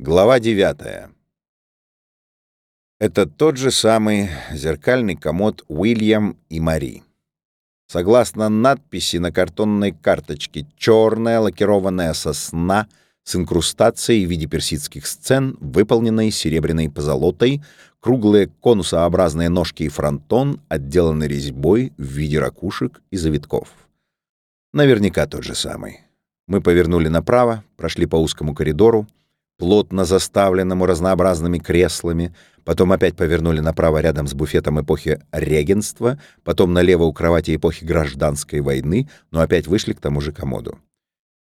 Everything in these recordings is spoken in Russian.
Глава 9. Это тот же самый зеркальный комод Уильям и Мари. Согласно надписи на картонной карточке, черная лакированная сосна с инкрустацией в виде персидских сцен, выполненной серебряной позолотой, круглые конусообразные ножки и фронтон отделаны резьбой в виде ракушек и завитков. Наверняка тот же самый. Мы повернули направо, прошли по узкому коридору, плотно заставленному разнообразными креслами, потом опять повернули направо рядом с буфетом эпохи регенства, потом налево у кровати эпохи гражданской войны, но опять вышли к тому же комоду.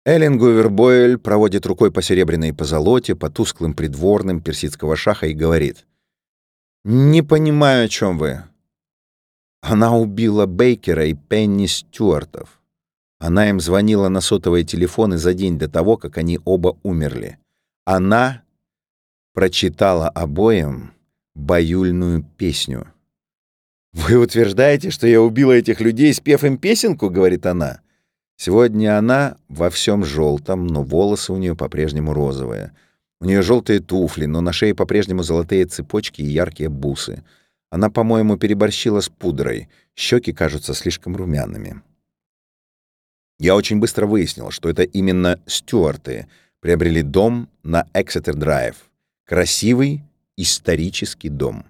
Эллен Гувербойль проводит рукой по серебряной позолоте, по тусклым придворным персидского шаха и говорит. «Не понимаю, о чем вы». Она убила Бейкера и Пенни Стюартов. Она им звонила на сотовые телефоны за день до того, как они оба умерли. Она прочитала обоим баюльную песню. «Вы утверждаете, что я убила этих людей, спев им песенку?» — говорит она. Сегодня она во всем желтом, но волосы у нее по-прежнему розовые. У нее желтые туфли, но на шее по-прежнему золотые цепочки и яркие бусы. Она, по-моему, переборщила с пудрой. Щеки кажутся слишком румяными. Я очень быстро выяснил, что это именно Стюарты — приобрели дом на Эксетер-драйв. Красивый исторический дом.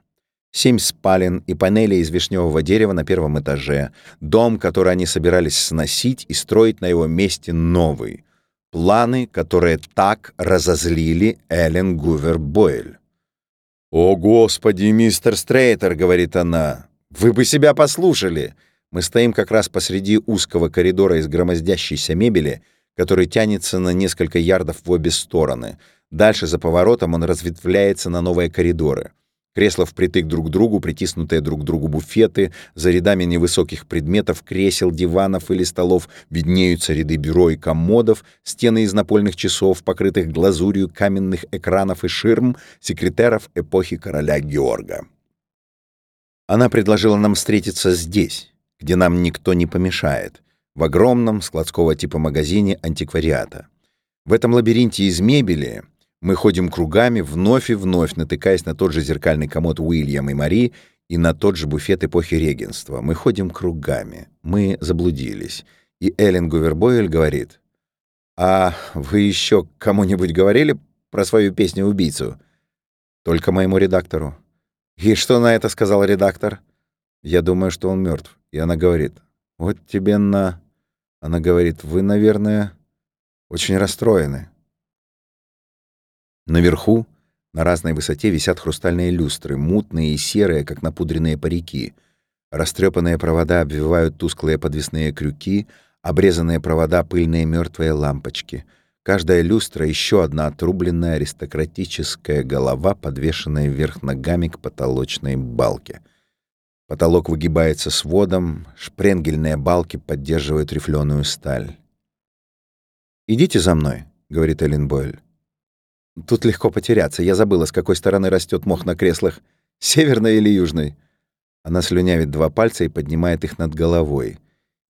Семь спален и панели из вишневого дерева на первом этаже. Дом, который они собирались сносить и строить на его месте новый. Планы, которые так разозлили Эллен Гувер Бойль. «О, Господи, мистер Стрейтер!» — говорит она. «Вы бы себя послушали!» Мы стоим как раз посреди узкого коридора из громоздящейся мебели — который тянется на несколько ярдов в обе стороны. Дальше за поворотом он разветвляется на новые коридоры. Кресла впритык друг к другу, притиснутые друг к другу буфеты, за рядами невысоких предметов, кресел, диванов или столов виднеются ряды бюро и комодов, стены из напольных часов, покрытых глазурью каменных экранов и ширм, секретеров эпохи короля Георга. Она предложила нам встретиться здесь, где нам никто не помешает — в огромном складского типа магазине антиквариата. В этом лабиринте из мебели мы ходим кругами, вновь и вновь натыкаясь на тот же зеркальный комод Уильям и Мари и на тот же буфет эпохи регенства. Мы ходим кругами. Мы заблудились. И Эллен Гувербойль говорит, «А вы еще кому-нибудь говорили про свою песню-убийцу?» «Только моему редактору». «И что на это сказал редактор?» «Я думаю, что он мертв. И она говорит, «Вот тебе на...» Она говорит, «Вы, наверное, очень расстроены». Наверху, на разной высоте, висят хрустальные люстры, мутные и серые, как напудренные парики. Растрепанные провода обвивают тусклые подвесные крюки, обрезанные провода — пыльные мертвые лампочки. Каждая люстра — еще одна отрубленная аристократическая голова, подвешенная вверх ногами к потолочной балке — Потолок выгибается сводом, шпренгельные балки поддерживают рифленую сталь. «Идите за мной», — говорит Эллен Бойль. «Тут легко потеряться. Я забыла, с какой стороны растет мох на креслах. Северной или южной?» Она слюнявит два пальца и поднимает их над головой.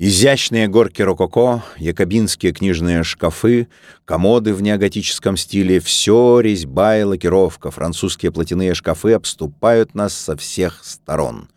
Изящные горки рококо, якобинские книжные шкафы, комоды в неоготическом стиле — все резьба и лакировка. Французские платяные шкафы обступают нас со всех сторон.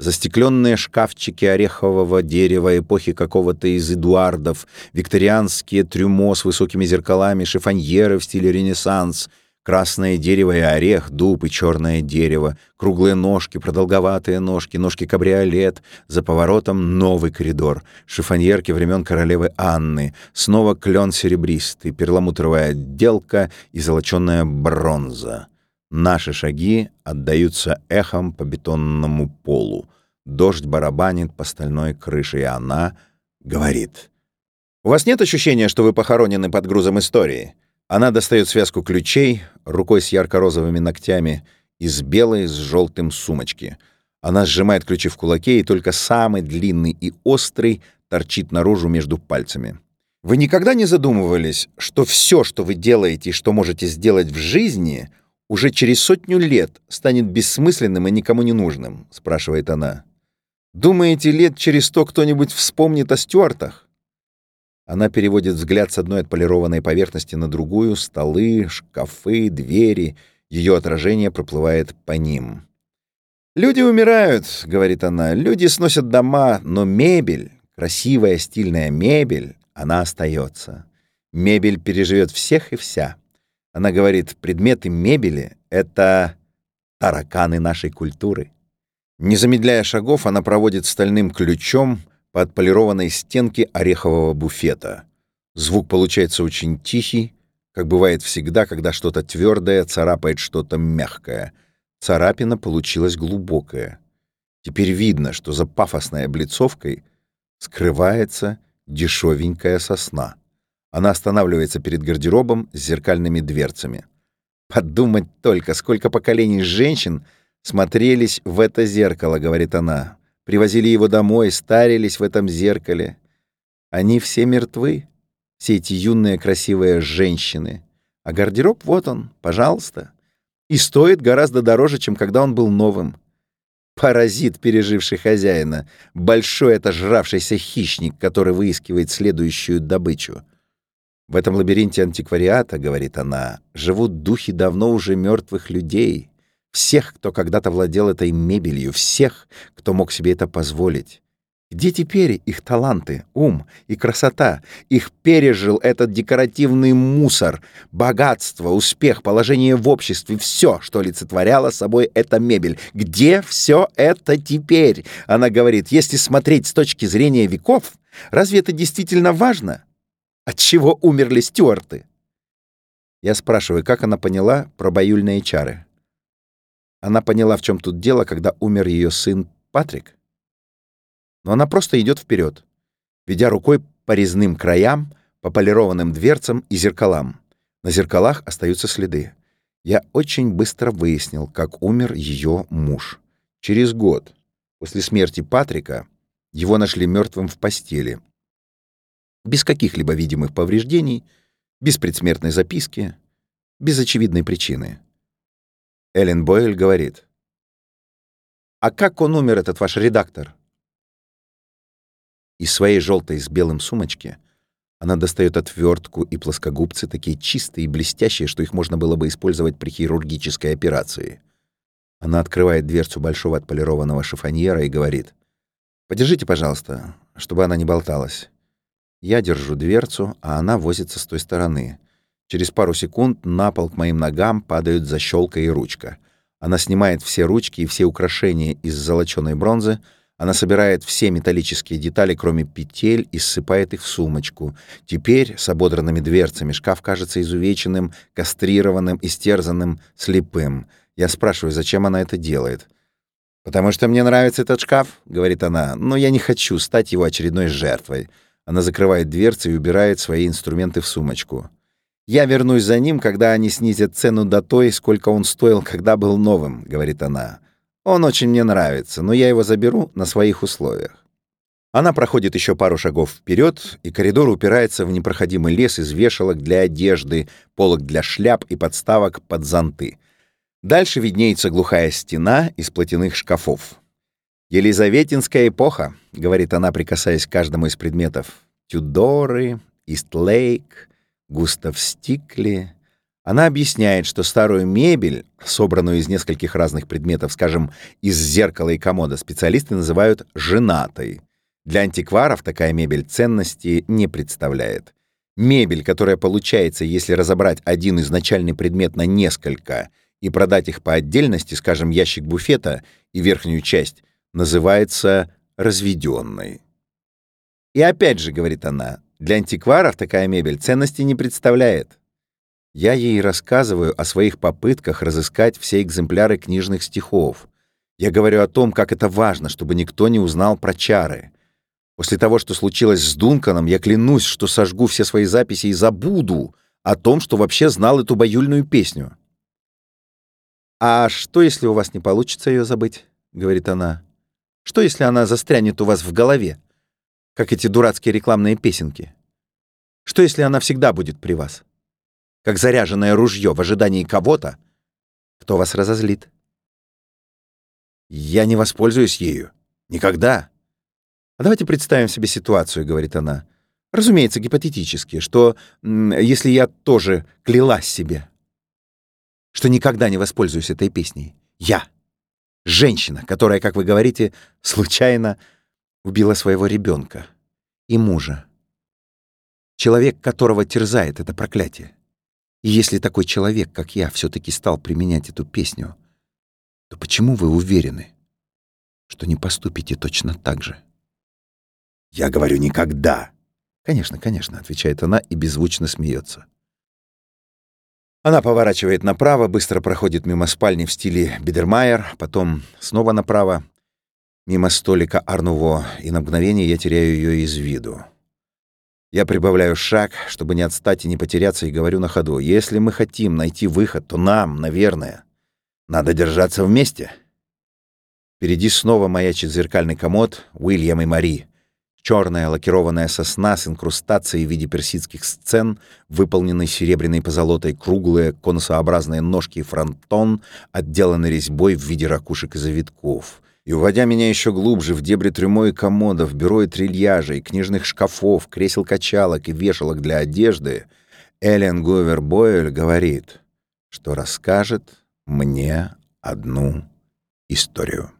Застекленные шкафчики орехового дерева эпохи какого-то из Эдуардов, викторианские трюмо с высокими зеркалами, шифоньеры в стиле Ренессанс, красное дерево и орех, дуб и черное дерево, круглые ножки, продолговатые ножки, ножки кабриолет, за поворотом новый коридор, шифоньерки времен королевы Анны, снова клен серебристый, перламутровая отделка и золоченая бронза. Наши шаги отдаются эхом по бетонному полу. Дождь барабанит по стальной крыше, и она говорит. «У вас нет ощущения, что вы похоронены под грузом истории?» Она достает связку ключей, рукой с ярко-розовыми ногтями, из белой с желтым сумочки. Она сжимает ключи в кулаке, и только самый длинный и острый торчит наружу между пальцами. Вы никогда не задумывались, что все, что вы делаете и что можете сделать в жизни — уже через сотню лет станет бессмысленным и никому не нужным?» — спрашивает она. «Думаете, лет через сто кто-нибудь вспомнит о Стюартах?» Она переводит взгляд с одной отполированной поверхности на другую, столы, шкафы, двери. Ее отражение проплывает по ним. «Люди умирают», — говорит она, — «люди сносят дома, но мебель, красивая стильная мебель, она остается. Мебель переживет всех и вся». Она говорит, предметы мебели — это тараканы нашей культуры. Не замедляя шагов, она проводит стальным ключом по отполированной стенке орехового буфета. Звук получается очень тихий, как бывает всегда, когда что-то твердое царапает что-то мягкое. Царапина получилась глубокая. Теперь видно, что за пафосной облицовкой скрывается дешевенькая сосна. Она останавливается перед гардеробом с зеркальными дверцами. Подумать только, сколько поколений женщин смотрелись в это зеркало, говорит она. Привозили его домой, старились в этом зеркале. Они все мертвы, все эти юные красивые женщины. А гардероб вот он, пожалуйста. И стоит гораздо дороже, чем когда он был новым. Паразит, переживший хозяина. Большой это жравшийся хищник, который выискивает следующую добычу. В этом лабиринте антиквариата, говорит она, живут духи давно уже мертвых людей, всех, кто когда-то владел этой мебелью, всех, кто мог себе это позволить. Где теперь их таланты, ум и красота? Их пережил этот декоративный мусор, богатство, успех, положение в обществе, все, что олицетворяло собой эта мебель. Где все это теперь? Она говорит, если смотреть с точки зрения веков, разве это действительно важно? От чего умерли стюарты? Я спрашиваю, как она поняла про баюльные чары? Она поняла, в чем тут дело, когда умер ее сын Патрик. Но она просто идет вперед, ведя рукой по резным краям, по полированным дверцам и зеркалам. На зеркалах остаются следы. Я очень быстро выяснил, как умер ее муж. Через год после смерти Патрика его нашли мертвым в постели, без каких-либо видимых повреждений, без предсмертной записки, без очевидной причины. Эллен Бойль говорит. «А как он умер, этот ваш редактор?» Из своей желтой с белым сумочки она достает отвертку и плоскогубцы, такие чистые и блестящие, что их можно было бы использовать при хирургической операции. Она открывает дверцу большого отполированного шифоньера и говорит. «Подержите, пожалуйста, чтобы она не болталась». Я держу дверцу, а она возится с той стороны. Через пару секунд на пол к моим ногам падают защелка и ручка. Она снимает все ручки и все украшения из золоченой бронзы, она собирает все металлические детали, кроме петель, и ссыпает их в сумочку. Теперь с ободранными дверцами шкаф кажется изувеченным, кастрированным, истерзанным, слепым. Я спрашиваю, зачем она это делает. «Потому что мне нравится этот шкаф», — говорит она, — «но я не хочу стать его очередной жертвой». Она закрывает дверцы и убирает свои инструменты в сумочку. «Я вернусь за ним, когда они снизят цену до той, сколько он стоил, когда был новым», — говорит она. «Он очень мне нравится, но я его заберу на своих условиях». Она проходит еще пару шагов вперед, и коридор упирается в непроходимый лес из вешалок для одежды, полок для шляп и подставок под зонты. Дальше виднеется глухая стена из платяных шкафов. «Елизаветинская эпоха», — говорит она, прикасаясь к каждому из предметов. «Тюдоры, Истлейк, Густав Стикли». Она объясняет, что старую мебель, собранную из нескольких разных предметов, скажем, из зеркала и комода, специалисты называют «женатой». Для антикваров такая мебель ценности не представляет. Мебель, которая получается, если разобрать один изначальный предмет на несколько и продать их по отдельности, скажем, ящик буфета и верхнюю часть, называется разведенной. И опять же, говорит она, для антикваров такая мебель ценности не представляет. Я ей рассказываю о своих попытках разыскать все экземпляры книжных стихов. Я говорю о том, как это важно, чтобы никто не узнал про чары. После того, что случилось с Дунканом, я клянусь, что сожгу все свои записи и забуду о том, что вообще знал эту баюльную песню. «А что, если у вас не получится ее забыть?» — говорит она. Что, если она застрянет у вас в голове, как эти дурацкие рекламные песенки? Что, если она всегда будет при вас, как заряженное ружье в ожидании кого-то, кто вас разозлит? Я не воспользуюсь ею. Никогда. А давайте представим себе ситуацию, говорит она. Разумеется, гипотетически, что если я тоже клялась себе, что никогда не воспользуюсь этой песней, я, женщина, которая, как вы говорите, случайно убила своего ребенка и мужа, человек, которого терзает это проклятие. И если такой человек, как я, все-таки стал применять эту песню, то почему вы уверены, что не поступите точно так же? Я говорю «никогда». «Конечно, конечно», — отвечает она и беззвучно смеется. Она поворачивает направо, быстро проходит мимо спальни в стиле Бидермайер, потом снова направо, мимо столика Арнуво, и на мгновение я теряю ее из виду. Я прибавляю шаг, чтобы не отстать и не потеряться, и говорю на ходу. Если мы хотим найти выход, то нам, наверное, надо держаться вместе. Впереди снова маячит зеркальный комод Уильям и Мари. Черная лакированная сосна с инкрустацией в виде персидских сцен, выполненной серебряной позолотой, круглые конусообразные ножки и фронтон, отделанный резьбой в виде ракушек и завитков — и, уводя меня еще глубже в дебри трюмо и комодов, бюро и трильяжей, книжных шкафов, кресел-качалок и вешалок для одежды, Эллен Говер Бойль говорит, что расскажет мне одну историю.